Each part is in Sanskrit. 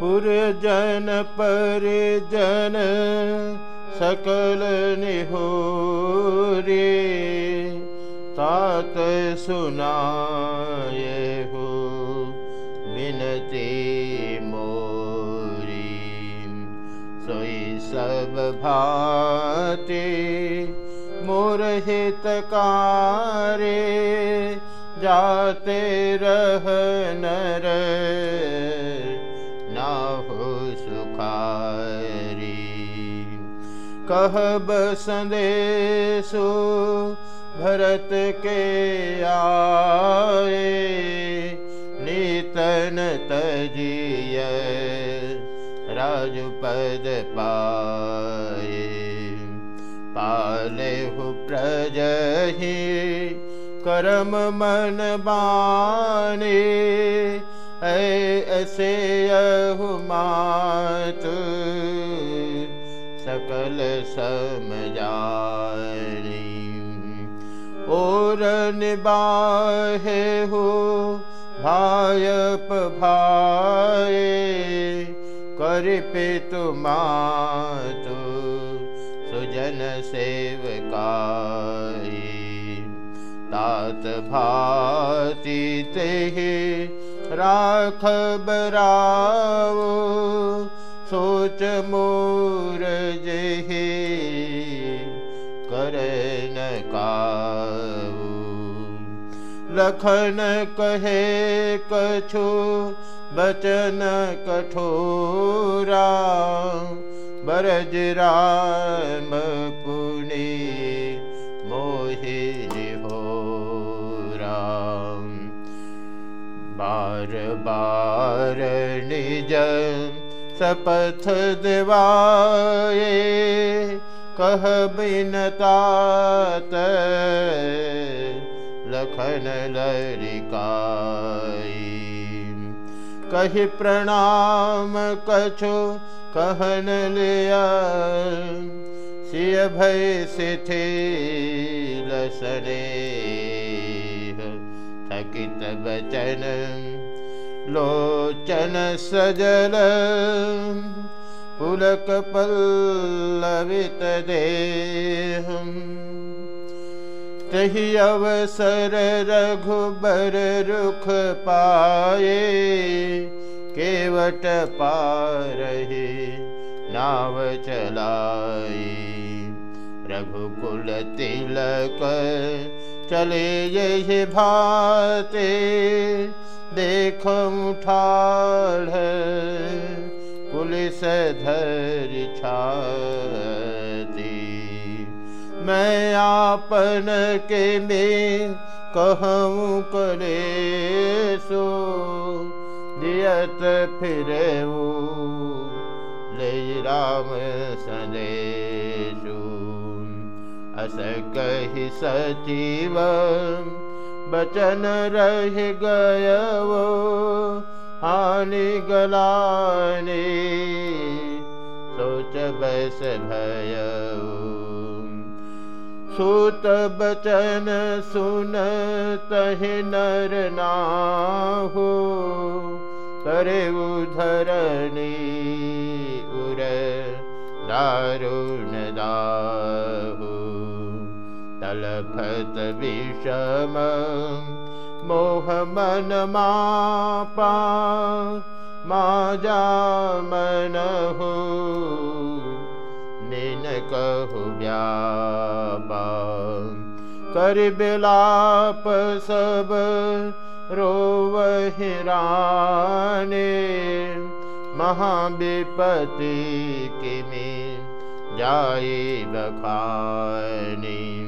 पुरजन परिजन सकल निहो रे तात सुनाए हो बिनती मोरी। सोई सब भाते मोर हितकारे जाते रह नर कहब संदेशो भरत के आए, नीतन तजिय राजपद पाए। पाले हु प्रजहि करम मन बाने, ऐसे अहु मात सकल समजारी और निबाहे हो भायप भाए, कर पितु तो सुजन सेवकाई तात भाति ते राख बराओ सोच मोर जहे करन काऊ लखन कहे कछु बचन कठोरा बरज राम पुनि मोहि हो राम बार बार निज सपथ दिवाए कह बिनतात लखन लरिकाई। कही प्रणाम कछु कहन लिया सिय भय से थे लसने थकित बचन लोचन सजल पुलक पल्लवित देहम् तहि अवसर रघुबर रुख पाए केवट पारहे नाव चलाई रघुकुल तिलक चले यही भाते, देख उठाड़ पुलिस धर छाती। मैं आपन के में कहूँ करे सो दियत फिर ले राम संदेशु। अस कही सचिव बचन रह गय वो हानि गलाने सोच बस भय सुत बचन सुन तह नर नाहो, करे उधरणी उर दारुण दाहू। तलफत विषम मोह मन मापा मा मन हो निन कहु व्यापा। कर बिलाप सब रोवहिराने महाविपति किमि जाए बखानी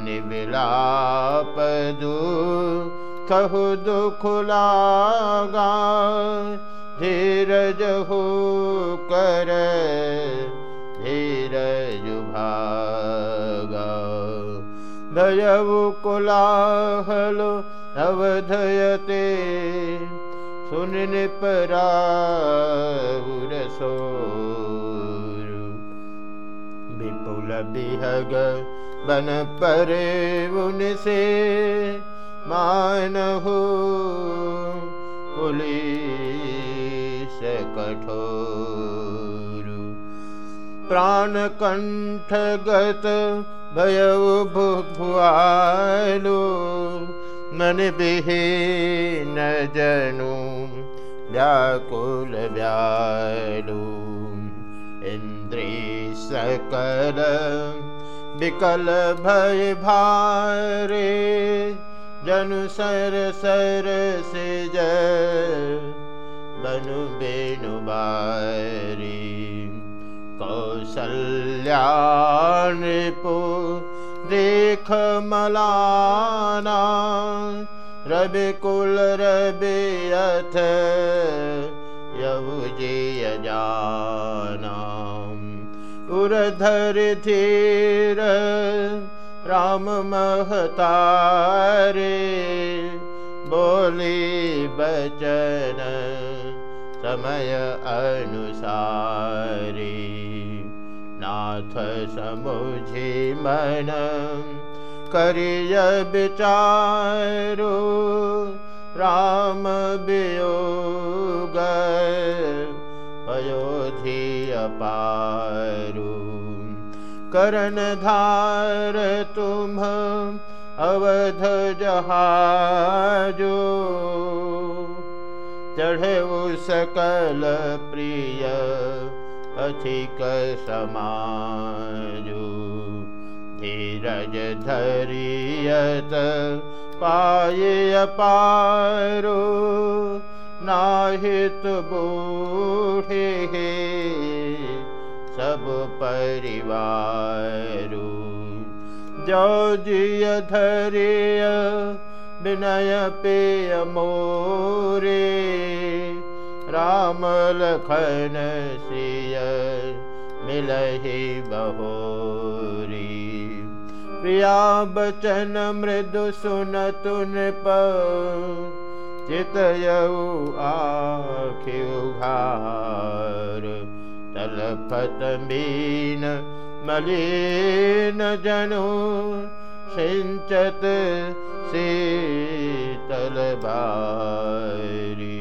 सुनि विलाप दु कहु दुख लागा धीरज हो कर धीरज भागा। दयवु कुलाहल अवधयते सुन परा सो विपुल बिहग बन परे उनसे मान प्राणकण्ठगत जनु व्याकुल व्यालु। इन्द्री सकल विकल भय भारे जनु सर सर से बनु बेनु बारी। कौसल्याणिपु देख मलाना रवि कुल रवि अथ जाना उरधर धीर राम महतारे बोली बचन समय अनुसारी। नाथ समुझी मन करिय विचारो राम वियोग अयोधि अपारू करण धार तुम अवध जहाजो। चढ़े सकल प्रिय अधिक समाजो। धीरज धरियत पाये अपारो नाहित बूढ़े हे सब परिवारु। जो जिय धरिय विनय पेय मोरे, राम लखन सिय मिलहि बहोरी। प्रिया बचन मृदु सुन तुन चितयऊ आखि उघार तलफत मीन मलिन जनु सिंचत शीतल बारी